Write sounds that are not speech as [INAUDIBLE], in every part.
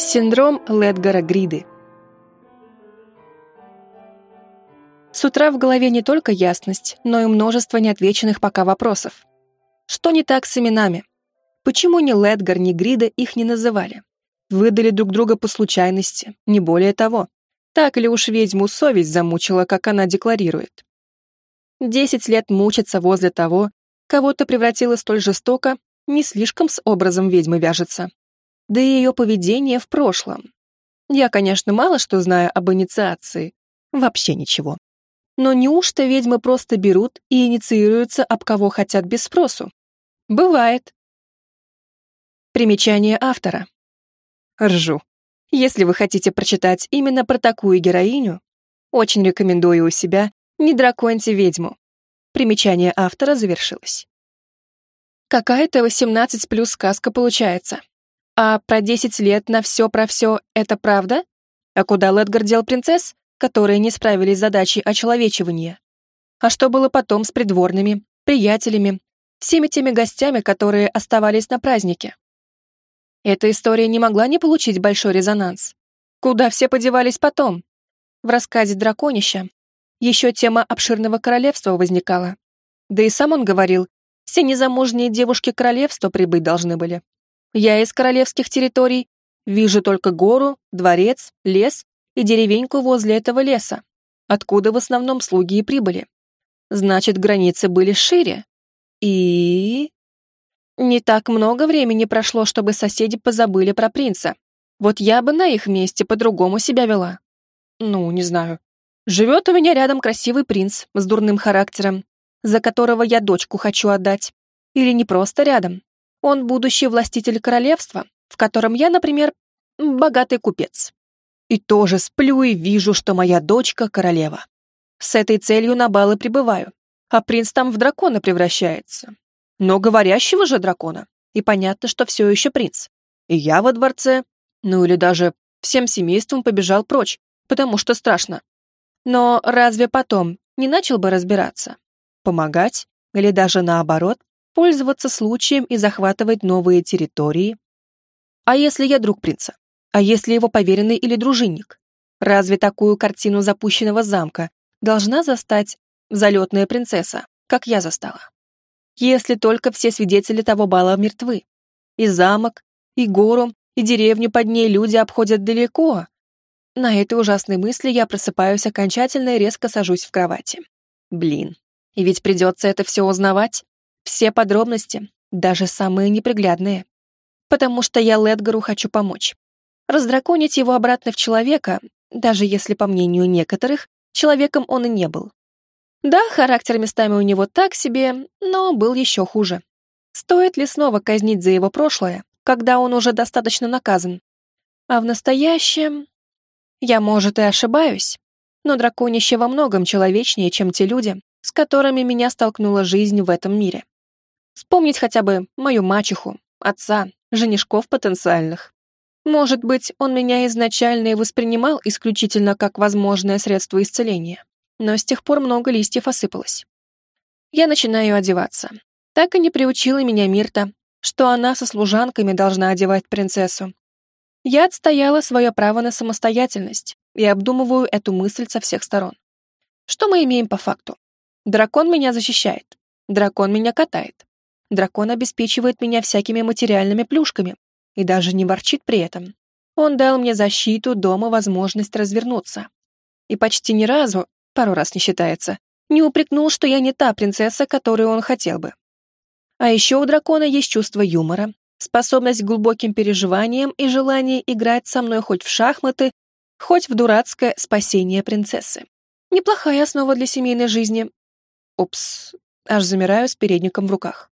Синдром Ледгара Гриды. С утра в голове не только ясность, но и множество неотвеченных пока вопросов. Что не так с именами? Почему ни Ледгар, ни Грида их не называли? Выдали друг друга по случайности, не более того. Так ли уж ведьму совесть замучила, как она декларирует? Десять лет мучиться возле того, кого то превратила столь жестоко, не слишком с образом ведьмы вяжется да и ее поведение в прошлом. Я, конечно, мало что знаю об инициации, вообще ничего. Но неужто ведьмы просто берут и инициируются об кого хотят без спросу? Бывает. Примечание автора. Ржу. Если вы хотите прочитать именно про такую героиню, очень рекомендую у себя «Не драконьте ведьму». Примечание автора завершилось. Какая-то 18 плюс сказка получается. А про десять лет на все про все — это правда? А куда Ледгар дел принцесс, которые не справились с задачей очеловечивания? А что было потом с придворными, приятелями, всеми теми гостями, которые оставались на празднике? Эта история не могла не получить большой резонанс. Куда все подевались потом? В рассказе «Драконища» еще тема обширного королевства возникала. Да и сам он говорил, все незамужние девушки королевства прибыть должны были. Я из королевских территорий вижу только гору, дворец, лес и деревеньку возле этого леса, откуда в основном слуги и прибыли. Значит, границы были шире. И... Не так много времени прошло, чтобы соседи позабыли про принца. Вот я бы на их месте по-другому себя вела. Ну, не знаю. Живет у меня рядом красивый принц с дурным характером, за которого я дочку хочу отдать. Или не просто рядом, он будущий властитель королевства, в котором я, например, богатый купец. И тоже сплю и вижу, что моя дочка королева. С этой целью на балы прибываю, а принц там в дракона превращается. Но говорящего же дракона. И понятно, что все еще принц. И я во дворце, ну или даже всем семейством побежал прочь, потому что страшно. Но разве потом не начал бы разбираться? Помогать? Или даже наоборот, пользоваться случаем и захватывать новые территории? А если я друг принца? А если его поверенный или дружинник? Разве такую картину запущенного замка должна застать залетная принцесса, как я застала? Если только все свидетели того бала мертвы. И замок, и гору, и деревню под ней люди обходят далеко. На этой ужасной мысли я просыпаюсь окончательно и резко сажусь в кровати. Блин, и ведь придется это все узнавать. Все подробности, даже самые неприглядные. Потому что я Ледгару хочу помочь. Раздраконить его обратно в человека, даже если, по мнению некоторых, человеком он и не был. Да, характер местами у него так себе, но был еще хуже. Стоит ли снова казнить за его прошлое, когда он уже достаточно наказан? А в настоящем... Я, может, и ошибаюсь, но драконище во многом человечнее, чем те люди, с которыми меня столкнула жизнь в этом мире. Вспомнить хотя бы мою мачеху, отца, женишков потенциальных. Может быть, он меня изначально и воспринимал исключительно как возможное средство исцеления, но с тех пор много листьев осыпалось. Я начинаю одеваться. Так и не приучила меня Мирта, что она со служанками должна одевать принцессу. Я отстояла свое право на самостоятельность и обдумываю эту мысль со всех сторон. Что мы имеем по факту? Дракон меня защищает. Дракон меня катает. Дракон обеспечивает меня всякими материальными плюшками и даже не ворчит при этом. Он дал мне защиту, дома возможность развернуться. И почти ни разу, пару раз не считается, не упрекнул, что я не та принцесса, которую он хотел бы. А еще у дракона есть чувство юмора, способность к глубоким переживаниям и желание играть со мной хоть в шахматы, хоть в дурацкое спасение принцессы. Неплохая основа для семейной жизни. Упс, аж замираю с передником в руках.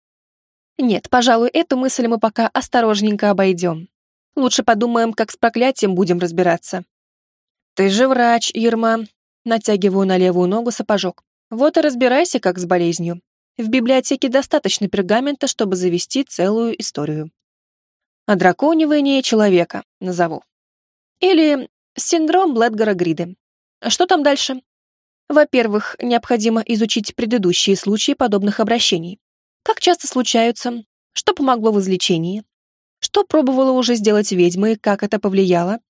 Нет, пожалуй, эту мысль мы пока осторожненько обойдем. Лучше подумаем, как с проклятием будем разбираться. Ты же врач, Ерма. Натягиваю на левую ногу сапожок. Вот и разбирайся, как с болезнью. В библиотеке достаточно пергамента, чтобы завести целую историю. Одраконивание человека назову. Или синдром Блэдгара Гриды. Что там дальше? Во-первых, необходимо изучить предыдущие случаи подобных обращений. Как часто случаются? Что помогло в излечении? Что пробовала уже сделать ведьма и как это повлияло?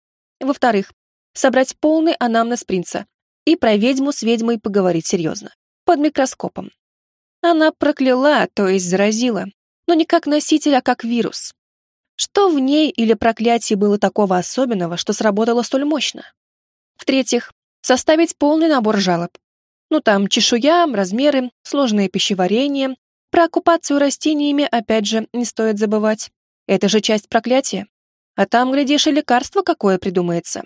Во-вторых, собрать полный анамнез принца и про ведьму с ведьмой поговорить серьезно, под микроскопом. Она прокляла, то есть заразила, но не как носитель, а как вирус. Что в ней или проклятии было такого особенного, что сработало столь мощно? В-третьих, составить полный набор жалоб. Ну там чешуя, размеры, сложное пищеварение. Про оккупацию растениями, опять же, не стоит забывать. Это же часть проклятия. А там, глядишь, и лекарство какое придумается.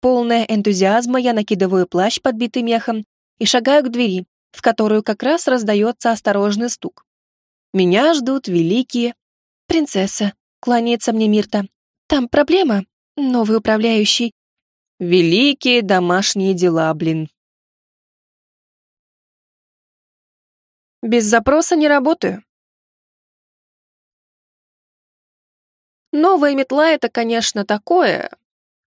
Полная энтузиазма я накидываю плащ, подбитый мехом, и шагаю к двери, в которую как раз раздается осторожный стук. Меня ждут великие... Принцесса, кланяется мне Мирта. Там проблема. Новый управляющий. Великие домашние дела, блин. Без запроса не работаю. Новая метла — это, конечно, такое.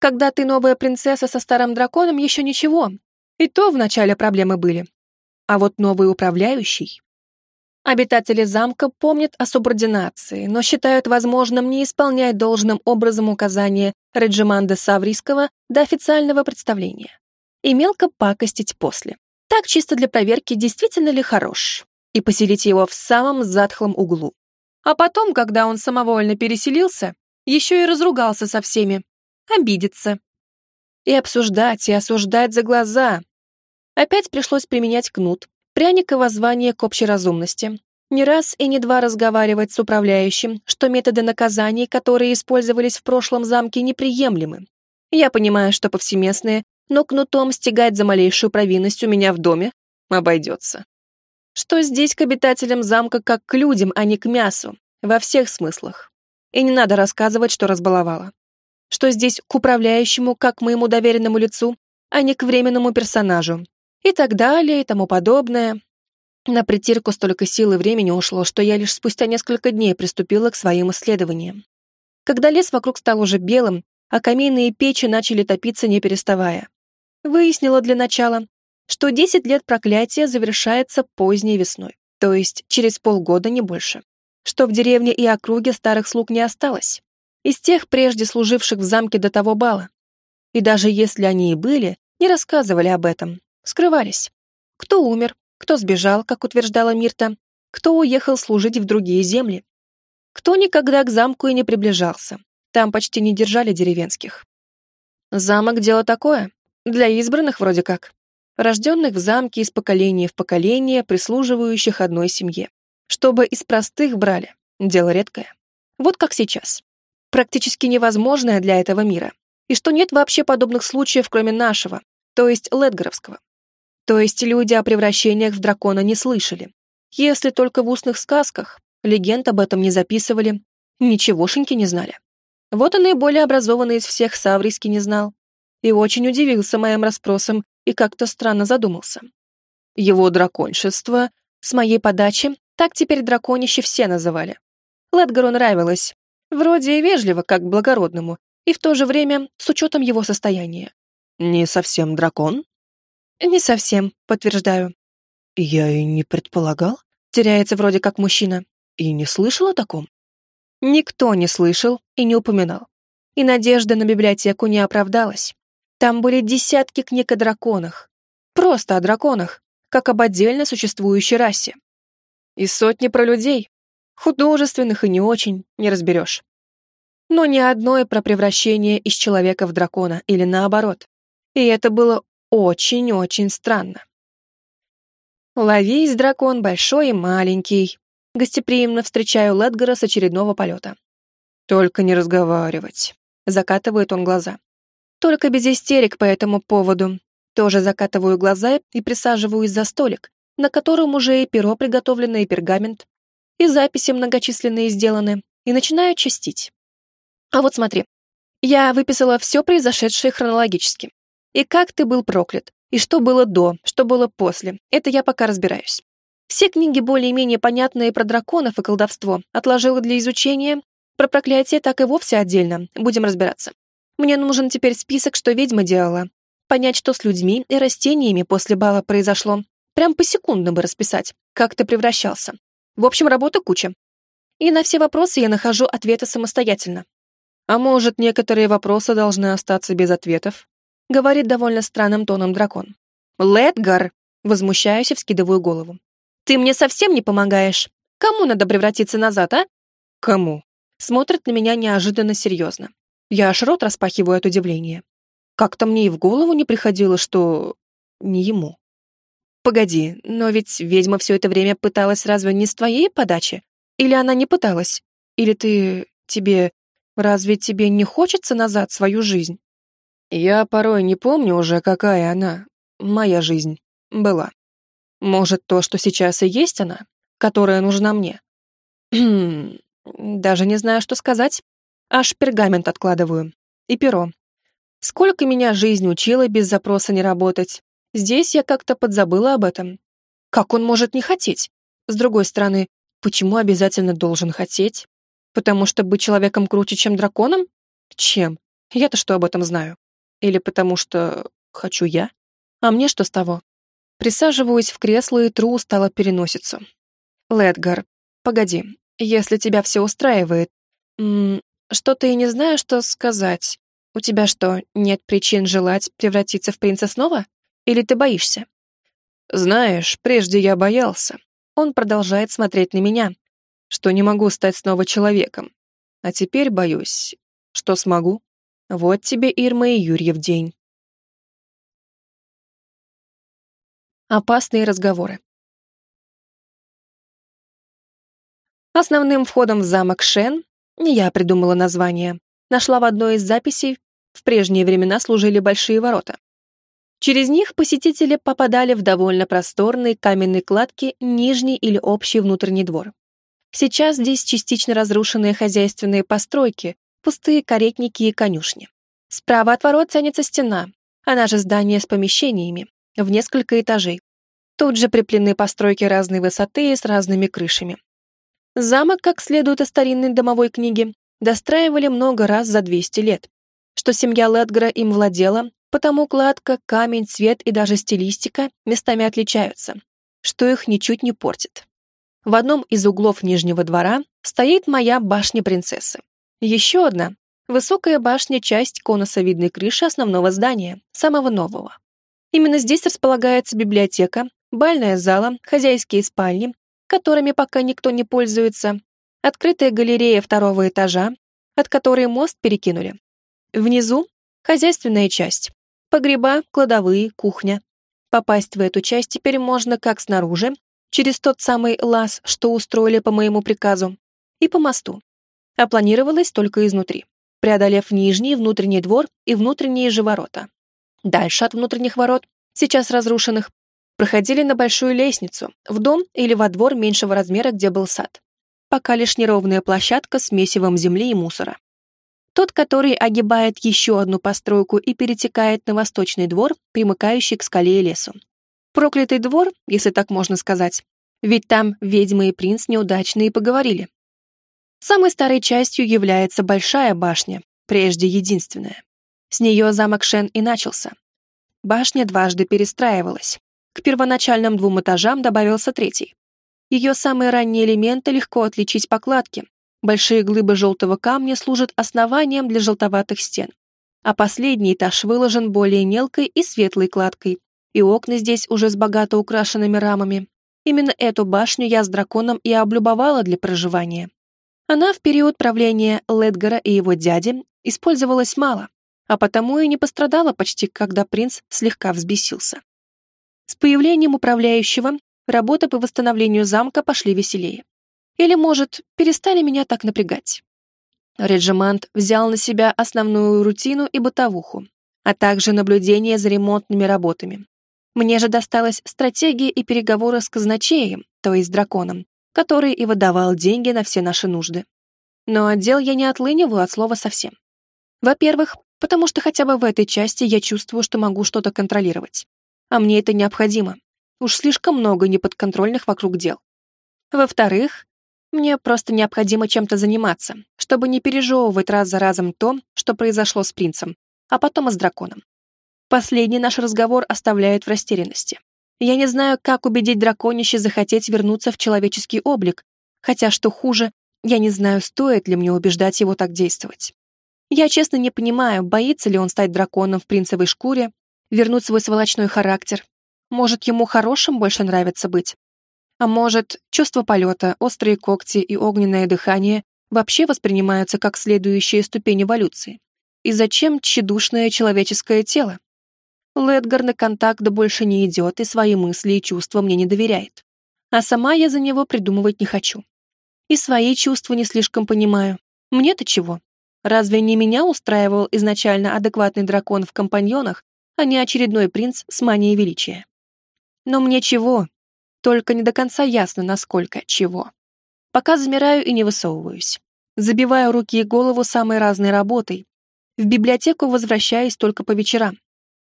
Когда ты новая принцесса со старым драконом, еще ничего. И то вначале проблемы были. А вот новый управляющий... Обитатели замка помнят о субординации, но считают возможным не исполнять должным образом указания Реджиманда Саврийского до официального представления и мелко пакостить после. Так чисто для проверки, действительно ли хорош, и поселить его в самом затхлом углу. А потом, когда он самовольно переселился, еще и разругался со всеми, обидится. И обсуждать, и осуждать за глаза. Опять пришлось применять кнут, пряник и воззвание к общей разумности. Не раз и не два разговаривать с управляющим, что методы наказаний, которые использовались в прошлом замке, неприемлемы. Я понимаю, что повсеместные, но кнутом стегать за малейшую провинность у меня в доме обойдется. Что здесь к обитателям замка как к людям, а не к мясу, во всех смыслах. И не надо рассказывать, что разбаловала. Что здесь к управляющему, как к моему доверенному лицу, а не к временному персонажу, и так далее, и тому подобное. На притирку столько сил и времени ушло, что я лишь спустя несколько дней приступила к своим исследованиям. Когда лес вокруг стал уже белым, а камины и печи начали топиться не переставая. Выяснила для начала, что 10 лет проклятия завершается поздней весной, то есть через полгода не больше, что в деревне и округе старых слуг не осталось, из тех прежде служивших в замке до того бала. И даже если они и были, не рассказывали об этом, скрывались. Кто умер, кто сбежал, как утверждала Мирта, кто уехал служить в другие земли. Кто никогда к замку и не приближался. Там почти не держали деревенских. Замок — дело такое. Для избранных вроде как. Рожденных в замке из поколения в поколение, прислуживающих одной семье. Чтобы из простых брали. Дело редкое. Вот как сейчас. Практически невозможное для этого мира. И что нет вообще подобных случаев, кроме нашего, то есть Ледгоровского. То есть люди о превращениях в дракона не слышали. Если только в устных сказках, легенд об этом не записывали, ничегошеньки не знали. Вот и наиболее образованный из всех Саврийский не знал. И очень удивился моим расспросам и как-то странно задумался. Его драконшество, с моей подачи, так теперь драконище все называли. Ледгару нравилось, вроде и вежливо, как благородному, и в то же время с учетом его состояния. «Не совсем дракон?» «Не совсем, подтверждаю». «Я и не предполагал. Теряется вроде как мужчина. И не слышал о таком?» Никто не слышал и не упоминал. И надежда на библиотеку не оправдалась. Там были десятки книг о драконах. Просто о драконах, как об отдельно существующей расе. И сотни про людей. Художественных и не очень, не разберешь. Но ни одной про превращение из человека в дракона или наоборот. И это было очень-очень странно. Ловись, дракон, большой и маленький. Гостеприимно встречаю Ледгара с очередного полета. Только не разговаривать. Закатывает он глаза. Только без истерик по этому поводу. Тоже закатываю глаза и присаживаюсь за столик, на котором уже и перо приготовлено, и пергамент, и записи многочисленные сделаны, и начинаю частить. А вот смотри, я выписала все произошедшее хронологически. И как ты был проклят, и что было до, что было после, это я пока разбираюсь. Все книги более-менее понятные про драконов и колдовство отложила для изучения. Про проклятие так и вовсе отдельно, будем разбираться. Мне нужен теперь список, что ведьма делала. Понять, что с людьми и растениями после бала произошло. Прям посекундно бы расписать, как ты превращался. В общем, работы куча. и на все вопросы я нахожу ответы самостоятельно. А может, некоторые вопросы должны остаться без ответов? Говорит довольно странным тоном дракон. Ледгар! Возмущаюсь и вскидываю голову. Ты мне совсем не помогаешь. Кому надо превратиться назад, а? Кому? Смотрит на меня неожиданно серьезно. Я аж рот распахиваю от удивления. Как-то мне и в голову не приходило, что... не ему. Погоди, но ведь ведьма все это время пыталась разве не с твоей подачи? Или она не пыталась? Или ты... тебе... Разве тебе не хочется назад свою жизнь? Я порой не помню уже, какая она, моя жизнь, была. Может, то, что сейчас и есть она, которая нужна мне? [CLEARS THROAT] Даже не знаю, что сказать. Аж пергамент откладываю. И перо. Сколько меня жизнь учила без запроса не работать. Здесь я как-то подзабыла об этом. Как он может не хотеть? С другой стороны, почему обязательно должен хотеть? Потому что быть человеком круче, чем драконом? Чем? Я-то что об этом знаю? Или потому что хочу я? А мне что с того? Присаживаюсь в кресло и тру устало переносицу. Ледгар, погоди, если тебя все устраивает... Что-то и не знаю, что сказать. У тебя что, нет причин желать превратиться в принца снова? Или ты боишься? Знаешь, прежде я боялся. Он продолжает смотреть на меня, что не могу стать снова человеком. А теперь боюсь, что смогу. Вот тебе Ирма и Юрьев день. Опасные разговоры. Основным входом в замок Шен, не я придумала название, нашла в одной из записей, в прежние времена служили большие ворота. Через них посетители попадали в довольно просторные каменные кладки нижний или общий внутренний двор. Сейчас здесь частично разрушенные хозяйственные постройки, пустые каретники и конюшни. Справа от ворот тянется стена, она же здание с помещениями, в несколько этажей. Тут же приплены постройки разной высоты и с разными крышами. Замок, как следует из старинной домовой книги, достраивали много раз за 200 лет. Что семья Ледгра им владела, потому кладка, камень, цвет и даже стилистика местами отличаются, что их ничуть не портит. В одном из углов Нижнего двора стоит моя башня принцессы. Еще одна — высокая башня, часть конусовидной крыши основного здания, самого нового. Именно здесь располагается библиотека, бальная зала, хозяйские спальни, которыми пока никто не пользуется, открытая галерея второго этажа, от которой мост перекинули. Внизу — хозяйственная часть, погреба, кладовые, кухня. Попасть в эту часть теперь можно как снаружи, через тот самый лаз, что устроили по моему приказу, и по мосту. А планировалось только изнутри, преодолев нижний внутренний двор и внутренние же ворота. Дальше от внутренних ворот, сейчас разрушенных, проходили на большую лестницу, в дом или во двор меньшего размера, где был сад. Пока лишь неровная площадка с месивом земли и мусора. Тот, который огибает еще одну постройку и перетекает на восточный двор, примыкающий к скале и лесу. Проклятый двор, если так можно сказать. Ведь там ведьма и принц неудачные поговорили. Самой старой частью является большая башня, прежде единственная. С нее замок Шен и начался. Башня дважды перестраивалась. К первоначальным двум этажам добавился третий. Ее самые ранние элементы легко отличить по кладке. Большие глыбы желтого камня служат основанием для желтоватых стен. А последний этаж выложен более мелкой и светлой кладкой, и окна здесь уже с богато украшенными рамами. Именно эту башню я с драконом и облюбовала для проживания. Она в период правления Ледгара и его дяди использовалась мало, а потому и не пострадала почти, когда принц слегка взбесился. С появлением управляющего работы по восстановлению замка пошли веселее. Или, может, перестали меня так напрягать. Реджимант взял на себя основную рутину и бытовуху, а также наблюдение за ремонтными работами. Мне же досталась стратегия и переговоры с казначеем, то есть драконом, который и выдавал деньги на все наши нужды. Но отдел я не отлыниваю от слова совсем. Во-первых, потому что хотя бы в этой части я чувствую, что могу что-то контролировать. А мне это необходимо. Уж слишком много неподконтрольных вокруг дел. Во-вторых, мне просто необходимо чем-то заниматься, чтобы не пережевывать раз за разом то, что произошло с принцем, а потом и с драконом. Последний наш разговор оставляет в растерянности. Я не знаю, как убедить драконище захотеть вернуться в человеческий облик, хотя, что хуже, Я не знаю, стоит ли мне убеждать его так действовать. Я честно не понимаю, боится ли он стать драконом в принцевой шкуре, вернуть свой сволочной характер. Может, ему хорошим больше нравится быть? А может, чувство полета, острые когти и огненное дыхание вообще воспринимаются как следующая ступень эволюции? И зачем тщедушное человеческое тело? Ледгар на контакт больше не идет и свои мысли и чувства мне не доверяет. А сама я за него придумывать не хочу. И свои чувства не слишком понимаю. Мне-то чего? Разве не меня устраивал изначально адекватный дракон в компаньонах, а не очередной принц с манией величия? Но мне чего? Только не до конца ясно, насколько чего. Пока замираю и не высовываюсь. Забиваю руки и голову самой разной работой. В библиотеку возвращаюсь только по вечерам.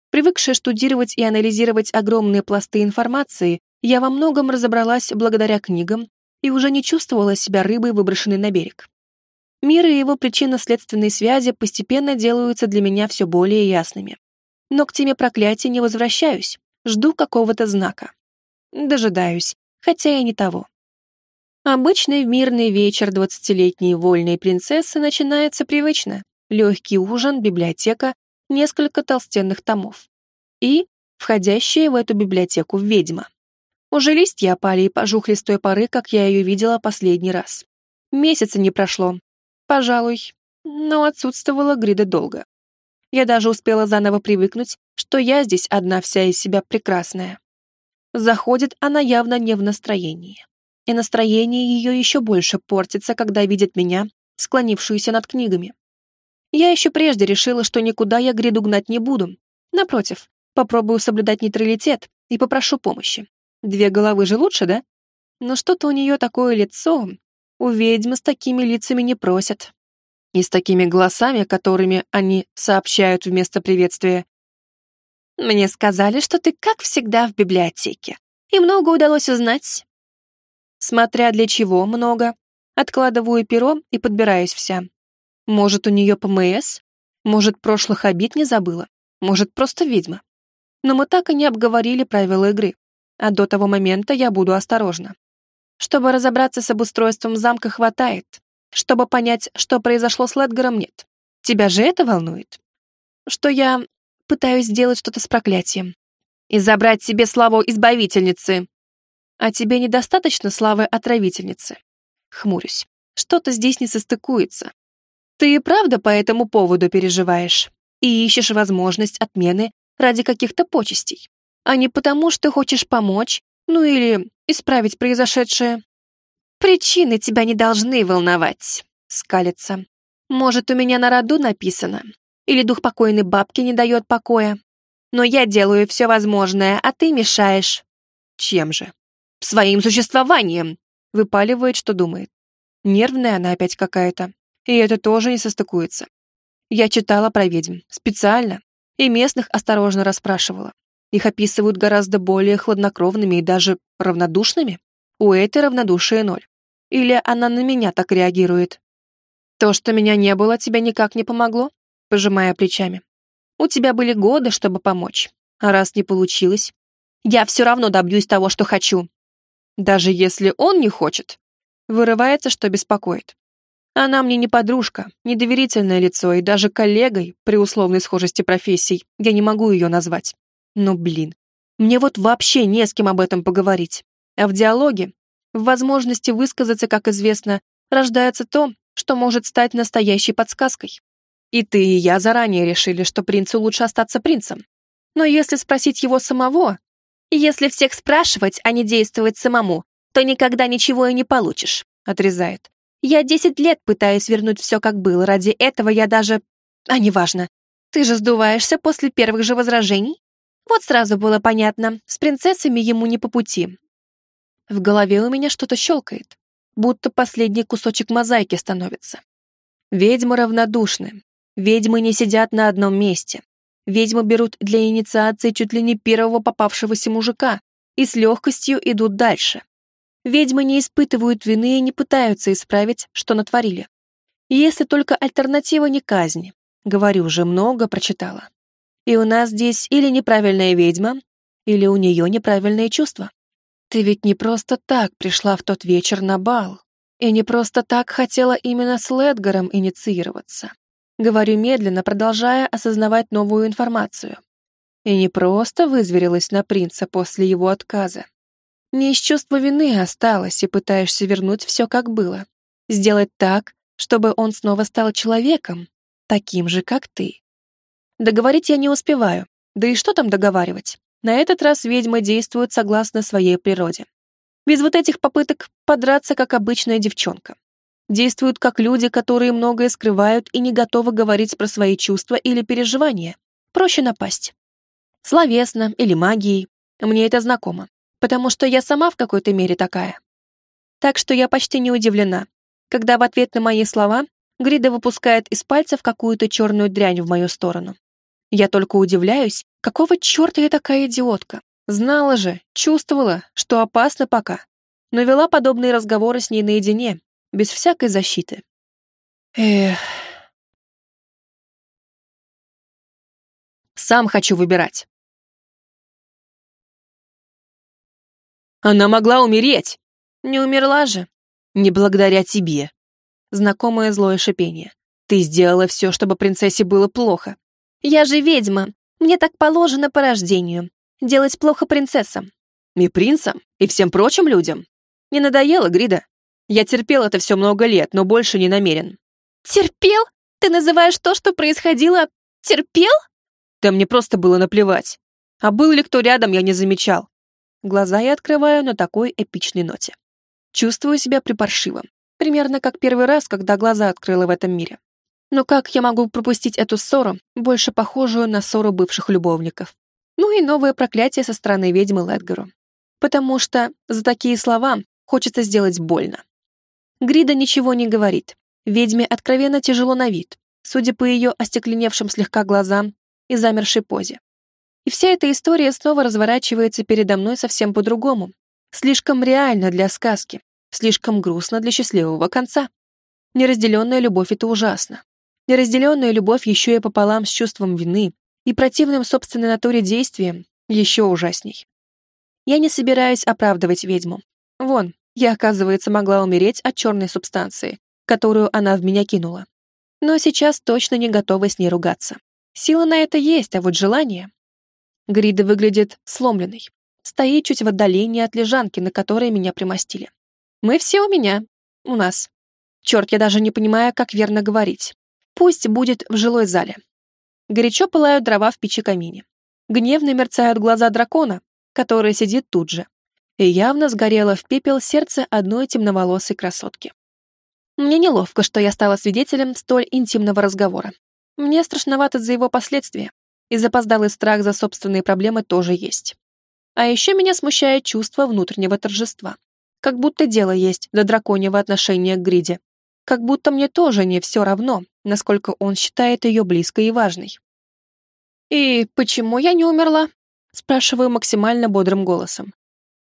Привыкшая штудировать и анализировать огромные пласты информации, я во многом разобралась благодаря книгам и уже не чувствовала себя рыбой, выброшенной на берег. Мир и его причинно-следственные связи постепенно делаются для меня все более ясными. Но к теме проклятия не возвращаюсь, жду какого-то знака. Дожидаюсь, хотя и не того. Обычный мирный вечер двадцатилетней вольной принцессы начинается привычно. Легкий ужин, библиотека, несколько толстенных томов. И входящая в эту библиотеку ведьма. Уже листья опали и пожухли с той поры, как я ее видела последний раз. Месяца не прошло. Пожалуй, но отсутствовала Грида долго. Я даже успела заново привыкнуть, что я здесь одна вся из себя прекрасная. Заходит она явно не в настроении. И настроение ее еще больше портится, когда видит меня, склонившуюся над книгами. Я еще прежде решила, что никуда я гряду гнать не буду. Напротив, попробую соблюдать нейтралитет и попрошу помощи. Две головы же лучше, да? Но что-то у нее такое лицо. У ведьмы с такими лицами не просят. И с такими голосами, которыми они сообщают вместо приветствия. Мне сказали, что ты, как всегда, в библиотеке. И много удалось узнать. Смотря для чего много. Откладываю перо и подбираюсь вся. Может, у нее ПМС? Может, прошлых обид не забыла? Может, просто ведьма? Но мы так и не обговорили правила игры. А до того момента я буду осторожна. Чтобы разобраться с обустройством замка хватает. Чтобы понять, что произошло с Ледгаром, нет. Тебя же это волнует? Что я пытаюсь сделать что-то с проклятием. И забрать себе славу избавительницы. А тебе недостаточно славы отравительницы? Хмурюсь. Что-то здесь не состыкуется. Ты и правда по этому поводу переживаешь и ищешь возможность отмены ради каких-то почестей, а не потому, что хочешь помочь, ну или исправить произошедшее. Причины тебя не должны волновать, скалится. Может, у меня на роду написано, или дух покойной бабки не дает покоя. Но я делаю все возможное, а ты мешаешь. Чем же? Своим существованием, выпаливает, что думает. Нервная она опять какая-то. И это тоже не состыкуется. Я читала про ведьм, специально, и местных осторожно расспрашивала. Их описывают гораздо более хладнокровными и даже равнодушными. У этой равнодушие ноль. Или она на меня так реагирует. То, что меня не было, тебе никак не помогло? Пожимая плечами. У тебя были годы, чтобы помочь. А раз не получилось, я все равно добьюсь того, что хочу. Даже если он не хочет. Вырывается, что беспокоит. Она мне не подружка, не доверительное лицо и даже коллегой при условной схожести профессий я не могу ее назвать. Но, блин, мне вот вообще не с кем об этом поговорить. А в диалоге, в возможности высказаться, как известно, рождается то, что может стать настоящей подсказкой. И ты, и я заранее решили, что принцу лучше остаться принцем. Но если спросить его самого, если всех спрашивать, а не действовать самому, то никогда ничего и не получишь, отрезает. Я десять лет пытаюсь вернуть все, как было. Ради этого я даже... А неважно. Ты же сдуваешься после первых же возражений? Вот сразу было понятно, с принцессами ему не по пути. В голове у меня что-то щелкает, будто последний кусочек мозаики становится. Ведьмы равнодушны. Ведьмы не сидят на одном месте. Ведьмы берут для инициации чуть ли не первого попавшегося мужика и с легкостью идут дальше. Ведьмы не испытывают вины и не пытаются исправить, что натворили. Если только альтернатива не казнь. Говорю, уже много прочитала. И у нас здесь или неправильная ведьма, или у нее неправильные чувства. Ты ведь не просто так пришла в тот вечер на бал. И не просто так хотела именно с Ледгаром инициироваться. Говорю медленно, продолжая осознавать новую информацию. И не просто вызверилась на принца после его отказа. Не из чувства вины осталось и пытаешься вернуть все как было. Сделать так, чтобы он снова стал человеком, таким же, как ты. Договорить я не успеваю, да и что там договаривать? На этот раз ведьмы действуют согласно своей природе. Без вот этих попыток подраться, как обычная девчонка. Действуют как люди, которые многое скрывают и не готовы говорить про свои чувства или переживания. Проще напасть. Словесно или магией. Мне это знакомо, потому что я сама в какой-то мере такая. Так что я почти не удивлена, когда в ответ на мои слова Грида выпускает из пальцев какую-то черную дрянь в мою сторону. Я только удивляюсь, какого черта я такая идиотка. Знала же, чувствовала, что опасно пока, но вела подобные разговоры с ней наедине, без всякой защиты. Эх. Сам хочу выбирать. Она могла умереть. Не умерла же. Не благодаря тебе. Знакомое злое шипение. Ты сделала все, чтобы принцессе было плохо. Я же ведьма. Мне так положено по рождению. Делать плохо принцессам. И принцам, и всем прочим людям. Не надоело, Грида? Я терпел это все много лет, но больше не намерен. Терпел? Ты называешь то, что происходило, терпел? Да мне просто было наплевать. А был ли кто рядом, я не замечал. Глаза я открываю на такой эпичной ноте. Чувствую себя припаршиво. Примерно как первый раз, когда глаза открыла в этом мире. Но как я могу пропустить эту ссору, больше похожую на ссору бывших любовников? Ну и новое проклятие со стороны ведьмы Ледгару. Потому что за такие слова хочется сделать больно. Грида ничего не говорит. Ведьме откровенно тяжело на вид, судя по ее остекленевшим слегка глазам и замершей позе. И вся эта история снова разворачивается передо мной совсем по-другому. Слишком реально для сказки, слишком грустно для счастливого конца. Неразделенная любовь — это ужасно. Неразделенная любовь еще и пополам с чувством вины и противным собственной натуре действием еще ужасней. Я не собираюсь оправдывать ведьму. Вон, я, оказывается, могла умереть от черной субстанции, которую она в меня кинула. Но сейчас точно не готова с ней ругаться. Сила на это есть, а вот желание... Грида выглядит сломленной. Стоит чуть в отдалении от лежанки, на которой меня примостили. Мы все у меня. У нас. Черт, я даже не понимаю, как верно говорить. Пусть будет в жилой зале. Горячо пылают дрова в печи камине. Гневно мерцают глаза дракона, который сидит тут же, и явно сгорело в пепел сердце одной темноволосой красотки. Мне неловко, что я стала свидетелем столь интимного разговора. Мне страшновато за его последствия, и запоздалый страх за собственные проблемы тоже есть. А еще меня смущает чувство внутреннего торжества. Как будто дело есть до драконьего отношения к Гриде. Как будто мне тоже не все равно, насколько он считает ее близкой и важной. «И почему я не умерла?» спрашиваю максимально бодрым голосом.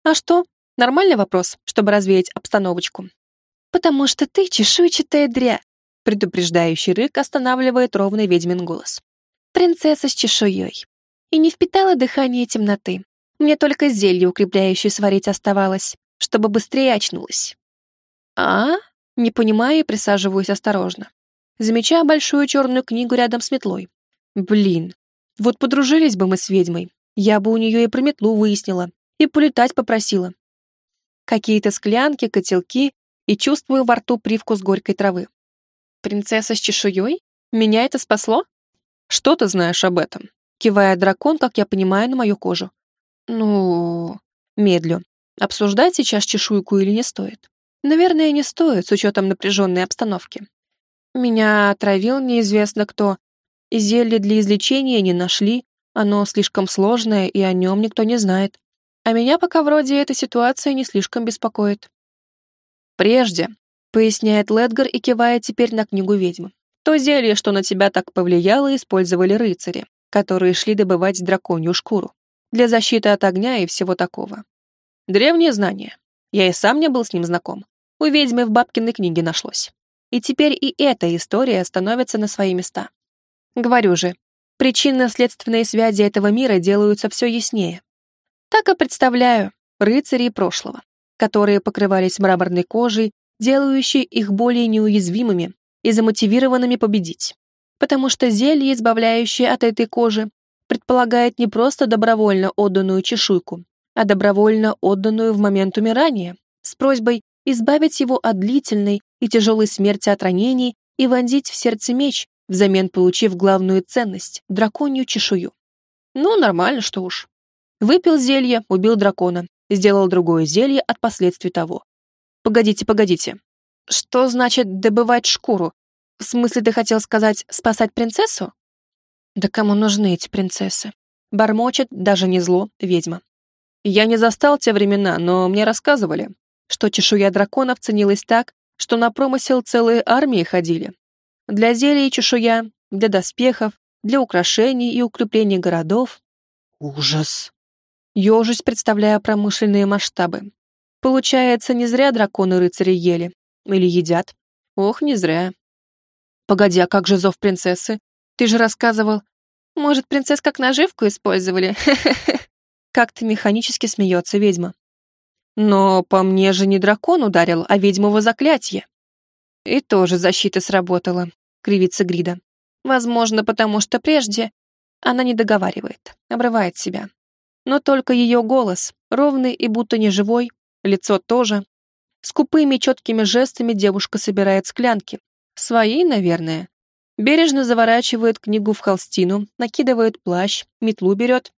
А что? Нормальный вопрос, чтобы развеять обстановочку. Потому что ты чешуйчатая дря, предупреждающий рык останавливает ровный ведьмин голос. Принцесса с чешуей. И не впитала дыхание темноты. Мне только зелье укрепляющее сварить оставалось, чтобы быстрее очнулась. А? Не понимаю и присаживаюсь осторожно. Замечаю большую черную книгу рядом с метлой. Блин, вот подружились бы мы с ведьмой. Я бы у нее и про метлу выяснила, и полетать попросила. Какие-то склянки, котелки, и чувствую во рту привкус горькой травы. Принцесса с чешуей? Меня это спасло? Что ты знаешь об этом? Кивая дракон, как я понимаю, на мою кожу. Ну, медлю. Обсуждать сейчас чешуйку или не стоит? Наверное, не стоит, с учетом напряженной обстановки. Меня отравил неизвестно кто, зелье для излечения не нашли, оно слишком сложное, и о нем никто не знает. А меня пока вроде эта ситуация не слишком беспокоит. «Прежде», — поясняет Ледгар и кивает теперь на книгу ведьмы, «то зелье, что на тебя так повлияло, использовали рыцари, которые шли добывать драконью шкуру для защиты от огня и всего такого. Древнее знание. Я и сам не был с ним знаком. У ведьмы в бабкиной книге нашлось. И теперь и эта история становится на свои места. Говорю же, причинно-следственные связи этого мира делаются все яснее. Так и представляю рыцарей прошлого, которые покрывались мраморной кожей делающий их более неуязвимыми и замотивированными победить. Потому что зелье, избавляющее от этой кожи, предполагает не просто добровольно отданную чешуйку, а добровольно отданную в момент умирания, с просьбой избавить его от длительной и тяжелой смерти от ранений и вонзить в сердце меч, взамен получив главную ценность — драконью чешую. Ну, нормально, что уж. Выпил зелье, убил дракона, сделал другое зелье от последствий того. Погодите, погодите. Что значит добывать шкуру? В смысле, ты хотел сказать спасать принцессу? Да кому нужны эти принцессы? Бормочет, даже не зло, ведьма. Я не застал те времена, но мне рассказывали, что чешуя драконов ценилась так, что на промысел целые армии ходили. Для зелий чешуя, для доспехов, для украшений и укреплений городов. Ужас. Ёжусь, представляя промышленные масштабы. Получается, не зря драконы рыцари ели. Или едят. Ох, не зря. Погоди, а как же зов принцессы? Ты же рассказывал. Может, принцесс как наживку использовали? [LAUGHS] Как-то механически смеется ведьма. Но по мне же не дракон ударил, а ведьмово заклятие. И тоже защита сработала, кривится Грида. Возможно, потому что прежде она не договаривает, обрывает себя. Но только ее голос, ровный и будто неживой, лицо тоже. Скупыми четкими жестами девушка собирает склянки. Свои, наверное. Бережно заворачивает книгу в холстину, накидывает плащ, метлу берет.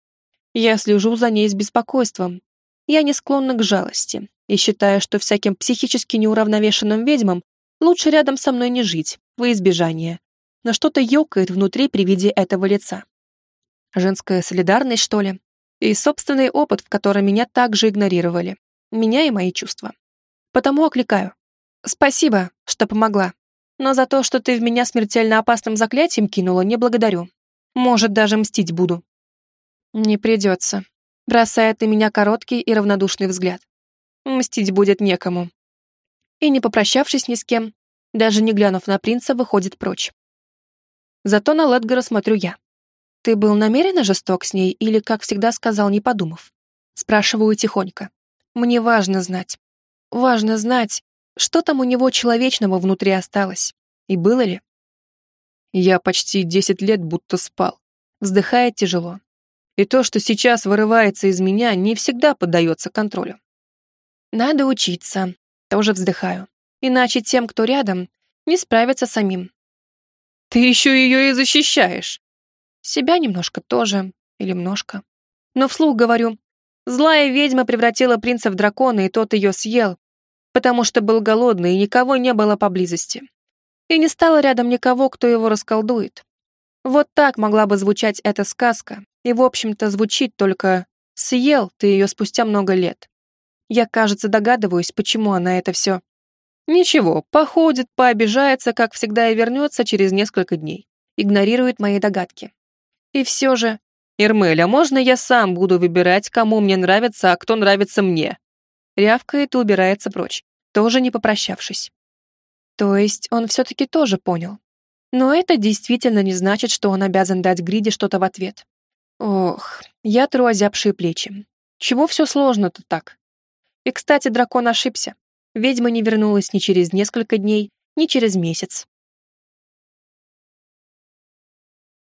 Я слежу за ней с беспокойством. Я не склонна к жалости и считаю, что всяким психически неуравновешенным ведьмам лучше рядом со мной не жить, во избежание. Но что-то ёкает внутри при виде этого лица. Женская солидарность, что ли? И собственный опыт, в котором меня также игнорировали. Меня и мои чувства. Потому окликаю. Спасибо, что помогла. Но за то, что ты в меня смертельно опасным заклятием кинула, не благодарю. Может, даже мстить буду. Не придется. Бросает на меня короткий и равнодушный взгляд. Мстить будет некому. И не попрощавшись ни с кем, даже не глянув на принца, выходит прочь. Зато на Ледгара смотрю я. Ты был намеренно жесток с ней или, как всегда, сказал, не подумав? Спрашиваю тихонько. Мне важно знать. Важно знать, что там у него человечного внутри осталось? И было ли? Я почти десять лет будто спал. Вздыхает тяжело. И то, что сейчас вырывается из меня, не всегда поддается контролю. Надо учиться. Тоже вздыхаю. Иначе тем, кто рядом, не справится самим. Ты еще ее и защищаешь. Себя немножко тоже. Или немножко. Но вслух говорю. Злая ведьма превратила принца в дракона, и тот ее съел, потому что был голодный и никого не было поблизости. И не стало рядом никого, кто его расколдует. Вот так могла бы звучать эта сказка, и, в общем-то, звучит только «съел ты ее спустя много лет». Я, кажется, догадываюсь, почему она это все. Ничего, походит, пообижается, как всегда, и вернется через несколько дней. Игнорирует мои догадки. И все же... «Ирмеля, можно я сам буду выбирать, кому мне нравится, а кто нравится мне?» рявкает и убирается прочь, тоже не попрощавшись. То есть он все-таки тоже понял. Но это действительно не значит, что он обязан дать Гриде что-то в ответ. Ох, я тру озябшие плечи. Чего все сложно-то так? И, кстати, дракон ошибся. Ведьма не вернулась ни через несколько дней, ни через месяц.